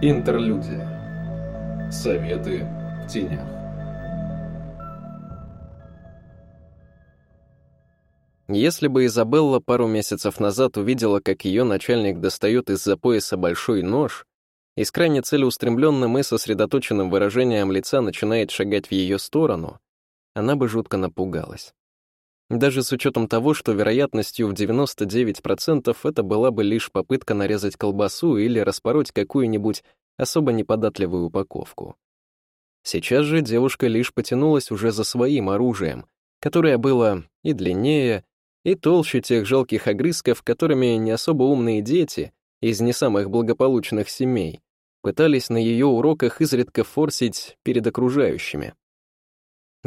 Интерлюдия. Советы в тенях. Если бы Изабелла пару месяцев назад увидела, как ее начальник достает из-за пояса большой нож и с крайне целеустремленным и сосредоточенным выражением лица начинает шагать в ее сторону, она бы жутко напугалась. Даже с учетом того, что вероятностью в 99% это была бы лишь попытка нарезать колбасу или распороть какую-нибудь особо неподатливую упаковку. Сейчас же девушка лишь потянулась уже за своим оружием, которое было и длиннее, и толще тех жалких огрызков, которыми не особо умные дети из не самых благополучных семей пытались на ее уроках изредка форсить перед окружающими.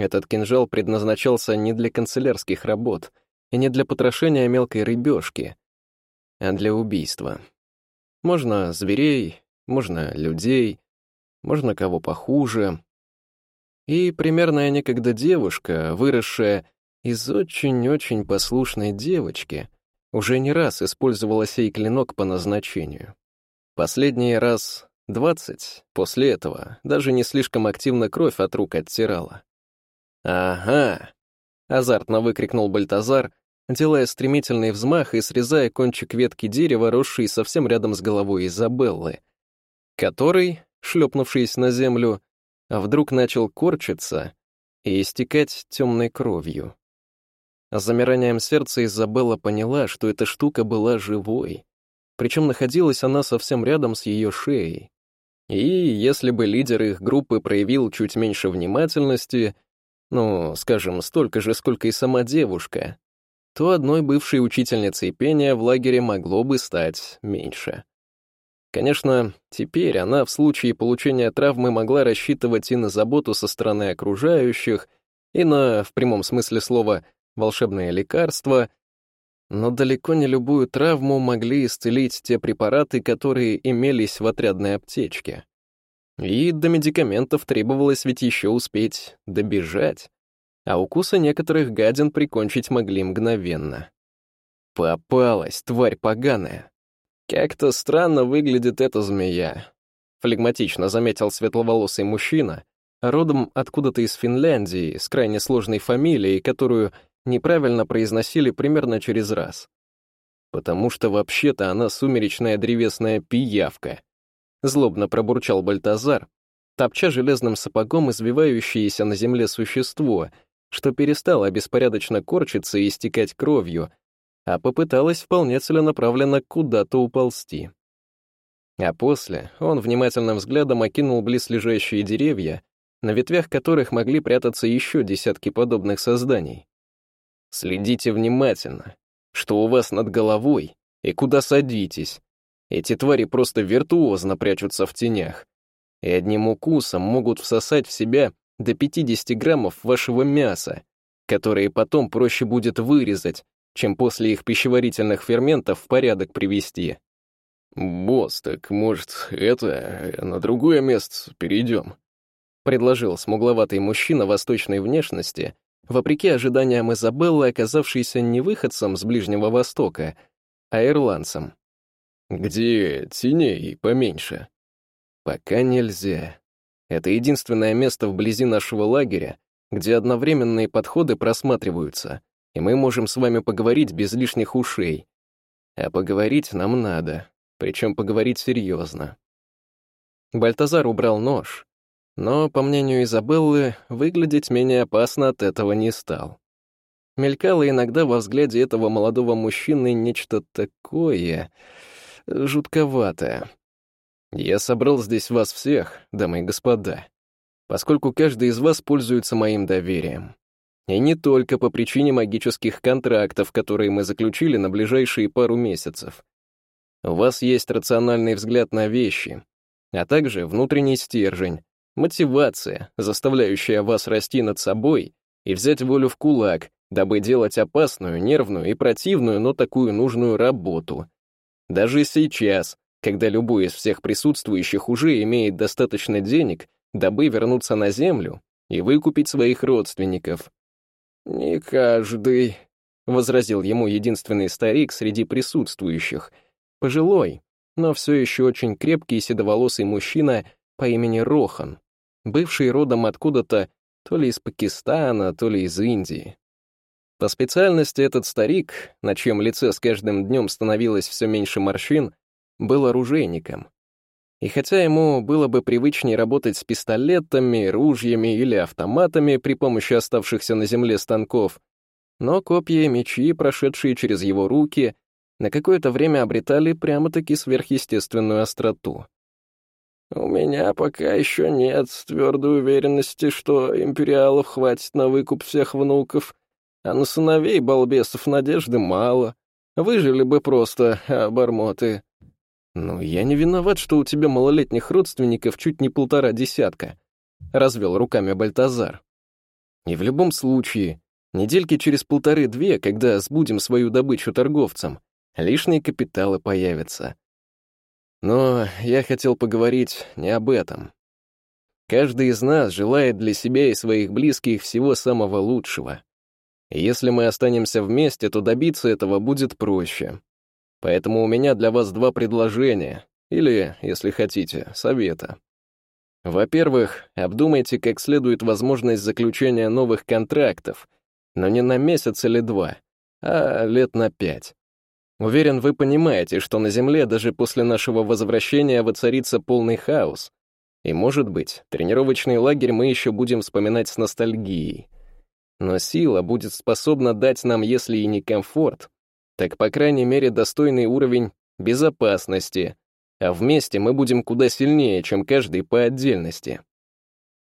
Этот кинжал предназначался не для канцелярских работ и не для потрошения мелкой рыбешки, а для убийства. Можно зверей, можно людей, можно кого похуже. И примерная некогда девушка, выросшая из очень-очень послушной девочки, уже не раз использовала сей клинок по назначению. Последний раз Двадцать. После этого даже не слишком активно кровь от рук оттирала. «Ага!» — азартно выкрикнул Бальтазар, делая стремительный взмах и срезая кончик ветки дерева, росший совсем рядом с головой Изабеллы, который, шлепнувшись на землю, вдруг начал корчиться и истекать темной кровью. С замиранием сердца Изабелла поняла, что эта штука была живой, причем находилась она совсем рядом с ее шеей. И если бы лидер их группы проявил чуть меньше внимательности, ну, скажем, столько же, сколько и сама девушка, то одной бывшей учительницей пения в лагере могло бы стать меньше. Конечно, теперь она в случае получения травмы могла рассчитывать и на заботу со стороны окружающих, и на, в прямом смысле слова, волшебное лекарство, но далеко не любую травму могли исцелить те препараты, которые имелись в отрядной аптечке. И до медикаментов требовалось ведь еще успеть добежать, а укусы некоторых гадин прикончить могли мгновенно. Попалась, тварь поганая. Как-то странно выглядит эта змея. Флегматично заметил светловолосый мужчина, родом откуда-то из Финляндии, с крайне сложной фамилией, которую неправильно произносили примерно через раз. Потому что вообще-то она сумеречная древесная пиявка. Злобно пробурчал Бальтазар, топча железным сапогом извивающееся на земле существо, что перестало беспорядочно корчиться и истекать кровью, а попыталась вполне целенаправленно куда-то уползти. А после он внимательным взглядом окинул близлежащие деревья, на ветвях которых могли прятаться еще десятки подобных созданий. Следите внимательно, что у вас над головой и куда садитесь. Эти твари просто виртуозно прячутся в тенях. И одним укусом могут всосать в себя до 50 граммов вашего мяса, которые потом проще будет вырезать, чем после их пищеварительных ферментов в порядок привести. «Босс, так, может, это, на другое место перейдем?» — предложил смугловатый мужчина восточной внешности вопреки ожиданиям Изабеллы, оказавшейся не выходцем с Ближнего Востока, а ирландцем. «Где теней поменьше?» «Пока нельзя. Это единственное место вблизи нашего лагеря, где одновременные подходы просматриваются, и мы можем с вами поговорить без лишних ушей. А поговорить нам надо, причем поговорить серьезно». Бальтазар убрал нож, но, по мнению Изабеллы, выглядеть менее опасно от этого не стал. Мелькало иногда во взгляде этого молодого мужчины нечто такое жутковатое. Я собрал здесь вас всех, дамы и господа, поскольку каждый из вас пользуется моим доверием. И не только по причине магических контрактов, которые мы заключили на ближайшие пару месяцев. У вас есть рациональный взгляд на вещи, а также внутренний стержень, Мотивация, заставляющая вас расти над собой и взять волю в кулак, дабы делать опасную, нервную и противную, но такую нужную работу. Даже сейчас, когда любой из всех присутствующих уже имеет достаточно денег, дабы вернуться на Землю и выкупить своих родственников. «Не каждый», — возразил ему единственный старик среди присутствующих, пожилой, но все еще очень крепкий седоволосый мужчина по имени Рохан, бывший родом откуда-то то ли из Пакистана, то ли из Индии. По специальности этот старик, на чьем лице с каждым днем становилось все меньше морщин, был оружейником. И хотя ему было бы привычнее работать с пистолетами, ружьями или автоматами при помощи оставшихся на земле станков, но копья и мечи, прошедшие через его руки, на какое-то время обретали прямо-таки сверхъестественную остроту. «У меня пока еще нет твердой уверенности, что империалов хватит на выкуп всех внуков», а на сыновей балбесов надежды мало. Выжили бы просто обормоты. Ну, я не виноват, что у тебя малолетних родственников чуть не полтора десятка. Развел руками Бальтазар. И в любом случае, недельки через полторы-две, когда сбудем свою добычу торговцам, лишние капиталы появятся. Но я хотел поговорить не об этом. Каждый из нас желает для себя и своих близких всего самого лучшего если мы останемся вместе, то добиться этого будет проще. Поэтому у меня для вас два предложения, или, если хотите, совета. Во-первых, обдумайте как следует возможность заключения новых контрактов, но не на месяц или два, а лет на пять. Уверен, вы понимаете, что на Земле даже после нашего возвращения воцарится полный хаос. И, может быть, тренировочный лагерь мы еще будем вспоминать с ностальгией. Но сила будет способна дать нам, если и не комфорт, так, по крайней мере, достойный уровень безопасности, а вместе мы будем куда сильнее, чем каждый по отдельности.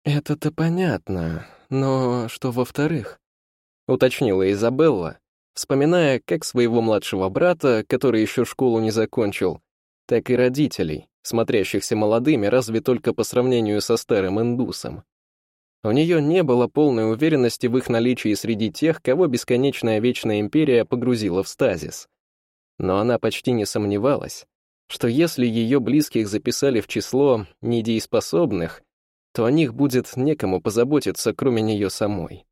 «Это-то понятно, но что во-вторых?» — уточнила Изабелла, вспоминая как своего младшего брата, который еще школу не закончил, так и родителей, смотрящихся молодыми разве только по сравнению со старым индусом. У нее не было полной уверенности в их наличии среди тех, кого бесконечная вечная империя погрузила в стазис. Но она почти не сомневалась, что если ее близких записали в число недееспособных, то о них будет некому позаботиться, кроме нее самой.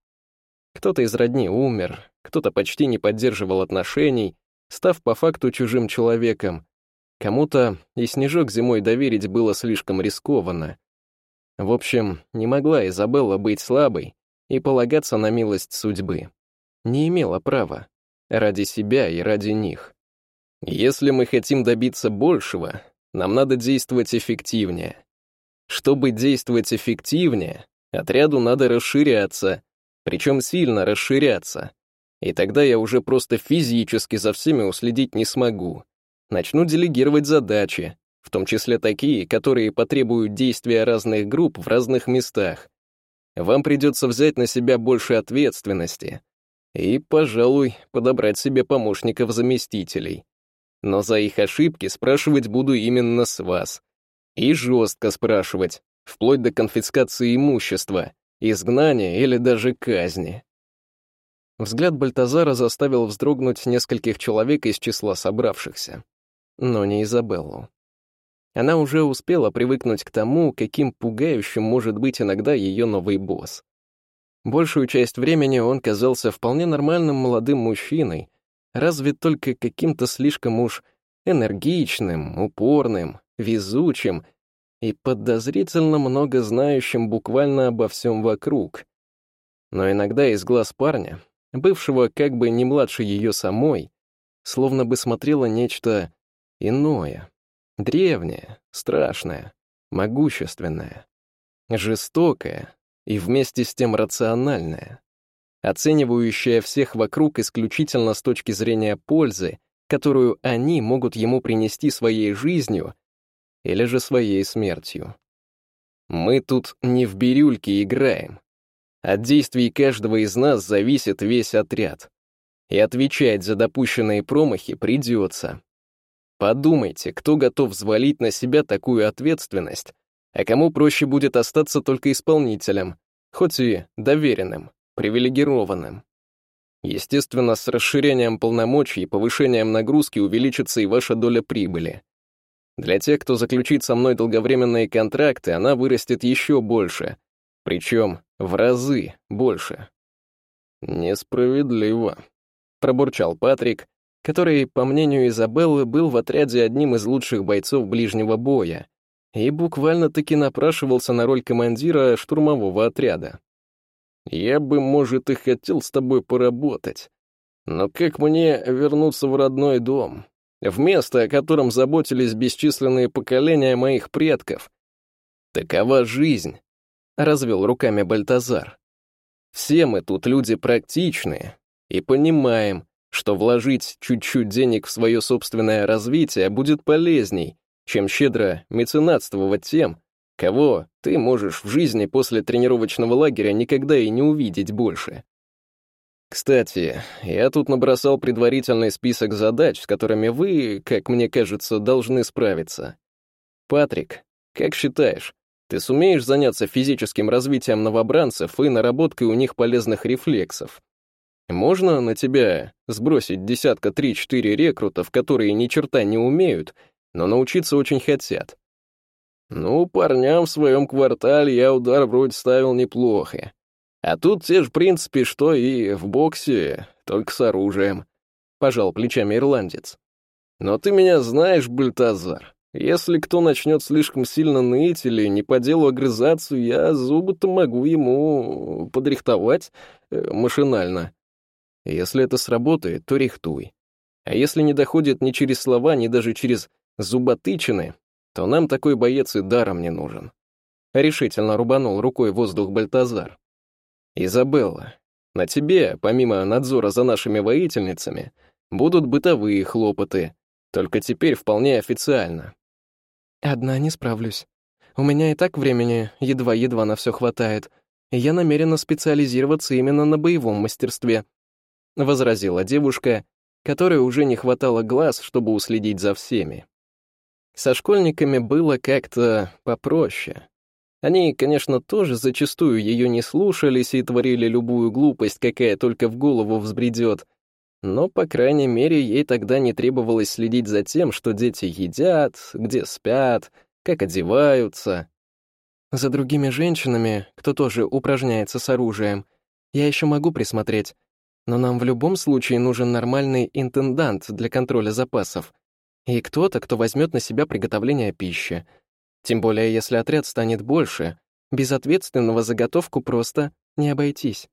Кто-то из родни умер, кто-то почти не поддерживал отношений, став по факту чужим человеком. Кому-то и снежок зимой доверить было слишком рискованно, в общем, не могла Изабелла быть слабой и полагаться на милость судьбы. Не имела права. Ради себя и ради них. Если мы хотим добиться большего, нам надо действовать эффективнее. Чтобы действовать эффективнее, отряду надо расширяться, причем сильно расширяться. И тогда я уже просто физически за всеми уследить не смогу. Начну делегировать задачи, в том числе такие, которые потребуют действия разных групп в разных местах. Вам придется взять на себя больше ответственности и, пожалуй, подобрать себе помощников-заместителей. Но за их ошибки спрашивать буду именно с вас. И жестко спрашивать, вплоть до конфискации имущества, изгнания или даже казни. Взгляд Бальтазара заставил вздрогнуть нескольких человек из числа собравшихся. Но не Изабеллу. Она уже успела привыкнуть к тому, каким пугающим может быть иногда ее новый босс. Большую часть времени он казался вполне нормальным молодым мужчиной, разве только каким-то слишком уж энергичным, упорным, везучим и подозрительно много знающим буквально обо всем вокруг. Но иногда из глаз парня, бывшего как бы не младше ее самой, словно бы смотрело нечто иное, Древняя, страшная, могущественная, жестокая и вместе с тем рациональная, оценивающая всех вокруг исключительно с точки зрения пользы, которую они могут ему принести своей жизнью или же своей смертью. Мы тут не в бирюльке играем. От действий каждого из нас зависит весь отряд. И отвечать за допущенные промахи придется. Подумайте, кто готов взвалить на себя такую ответственность, а кому проще будет остаться только исполнителем, хоть и доверенным, привилегированным. Естественно, с расширением полномочий и повышением нагрузки увеличится и ваша доля прибыли. Для тех, кто заключит со мной долговременные контракты, она вырастет еще больше, причем в разы больше. «Несправедливо», — пробурчал Патрик, который, по мнению Изабеллы, был в отряде одним из лучших бойцов ближнего боя и буквально-таки напрашивался на роль командира штурмового отряда. «Я бы, может, и хотел с тобой поработать, но как мне вернуться в родной дом, в место, о котором заботились бесчисленные поколения моих предков? Такова жизнь», — развел руками Бальтазар. «Все мы тут люди практичные и понимаем, что вложить чуть-чуть денег в свое собственное развитие будет полезней, чем щедро меценатствовать тем, кого ты можешь в жизни после тренировочного лагеря никогда и не увидеть больше. Кстати, я тут набросал предварительный список задач, с которыми вы, как мне кажется, должны справиться. Патрик, как считаешь, ты сумеешь заняться физическим развитием новобранцев и наработкой у них полезных рефлексов? Можно на тебя сбросить десятка три-четыре рекрутов, которые ни черта не умеют, но научиться очень хотят? Ну, парням в своем квартале я удар вроде ставил неплохо. А тут те же принципе, что и в боксе, только с оружием. Пожал плечами ирландец. Но ты меня знаешь, Бальтазар. Если кто начнет слишком сильно ныть или не по делу огрызаться, я зубы-то могу ему подрихтовать э, машинально. Если это сработает, то рихтуй. А если не доходит ни через слова, ни даже через зуботычины, то нам такой боец и даром не нужен. Решительно рубанул рукой воздух Бальтазар. «Изабелла, на тебе, помимо надзора за нашими воительницами, будут бытовые хлопоты, только теперь вполне официально». «Одна не справлюсь. У меня и так времени едва-едва на все хватает, и я намерена специализироваться именно на боевом мастерстве», — возразила девушка, которой уже не хватало глаз, чтобы уследить за всеми. Со школьниками было как-то попроще. Они, конечно, тоже зачастую ее не слушались и творили любую глупость, какая только в голову взбредет, но, по крайней мере, ей тогда не требовалось следить за тем, что дети едят, где спят, как одеваются. За другими женщинами, кто тоже упражняется с оружием, я еще могу присмотреть, но нам в любом случае нужен нормальный интендант для контроля запасов. И кто-то, кто возьмет на себя приготовление пищи. Тем более, если отряд станет больше, без ответственного заготовку просто не обойтись.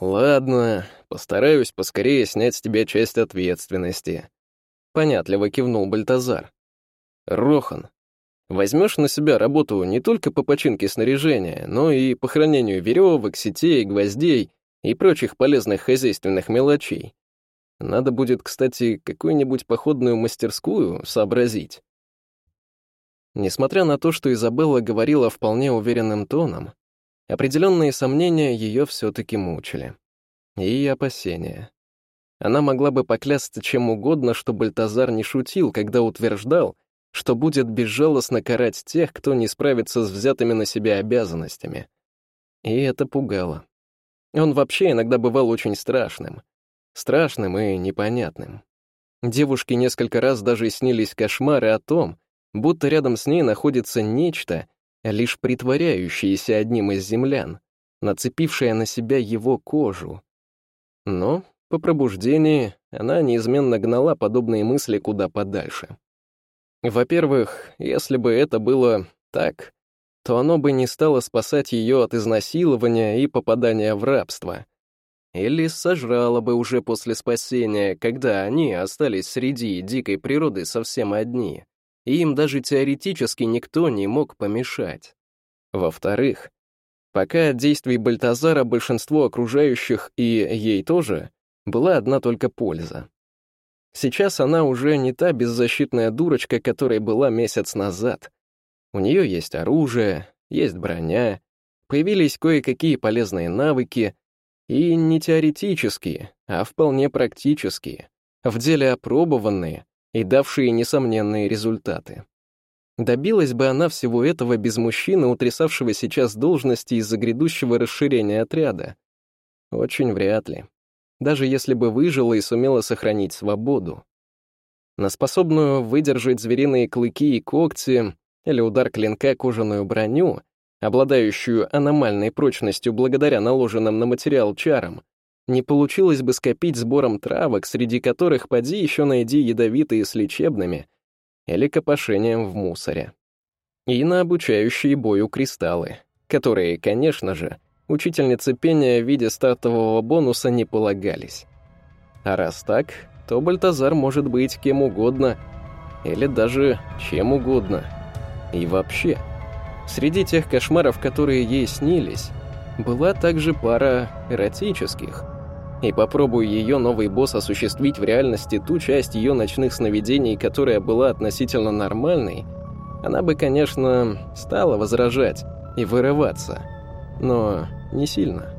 «Ладно, постараюсь поскорее снять с тебя часть ответственности», — понятливо кивнул Бальтазар. «Рохан, возьмешь на себя работу не только по починке снаряжения, но и по хранению веревок, сетей, гвоздей и прочих полезных хозяйственных мелочей. Надо будет, кстати, какую-нибудь походную мастерскую сообразить. Несмотря на то, что Изабелла говорила вполне уверенным тоном, определенные сомнения ее все-таки мучили. И опасения. Она могла бы поклясться чем угодно, что Бальтазар не шутил, когда утверждал, что будет безжалостно карать тех, кто не справится с взятыми на себя обязанностями. И это пугало. Он вообще иногда бывал очень страшным. Страшным и непонятным. Девушке несколько раз даже снились кошмары о том, будто рядом с ней находится нечто, лишь притворяющееся одним из землян, нацепившее на себя его кожу. Но по пробуждении она неизменно гнала подобные мысли куда подальше. Во-первых, если бы это было так, то оно бы не стало спасать ее от изнасилования и попадания в рабство. Или сожрало бы уже после спасения, когда они остались среди дикой природы совсем одни, и им даже теоретически никто не мог помешать. Во-вторых, пока от действий Бальтазара большинство окружающих и ей тоже была одна только польза. Сейчас она уже не та беззащитная дурочка, которой была месяц назад, у нее есть оружие, есть броня, появились кое-какие полезные навыки, и не теоретические, а вполне практические, в деле опробованные и давшие несомненные результаты. Добилась бы она всего этого без мужчины, утрясавшего сейчас должности из-за грядущего расширения отряда? Очень вряд ли. Даже если бы выжила и сумела сохранить свободу. На способную выдержать звериные клыки и когти или удар клинка кожаную броню, обладающую аномальной прочностью благодаря наложенным на материал чарам, Не получилось бы скопить сбором травок, среди которых поди еще найди ядовитые с лечебными, или копошением в мусоре. И на обучающие бою кристаллы, которые, конечно же, учительнице пения в виде стартового бонуса не полагались. А раз так, то Бальтазар может быть кем угодно, или даже чем угодно. И вообще, среди тех кошмаров, которые ей снились, была также пара эротических. И попробуй ее новый босс осуществить в реальности ту часть ее ночных сновидений, которая была относительно нормальной, она бы, конечно, стала возражать и вырываться, но не сильно.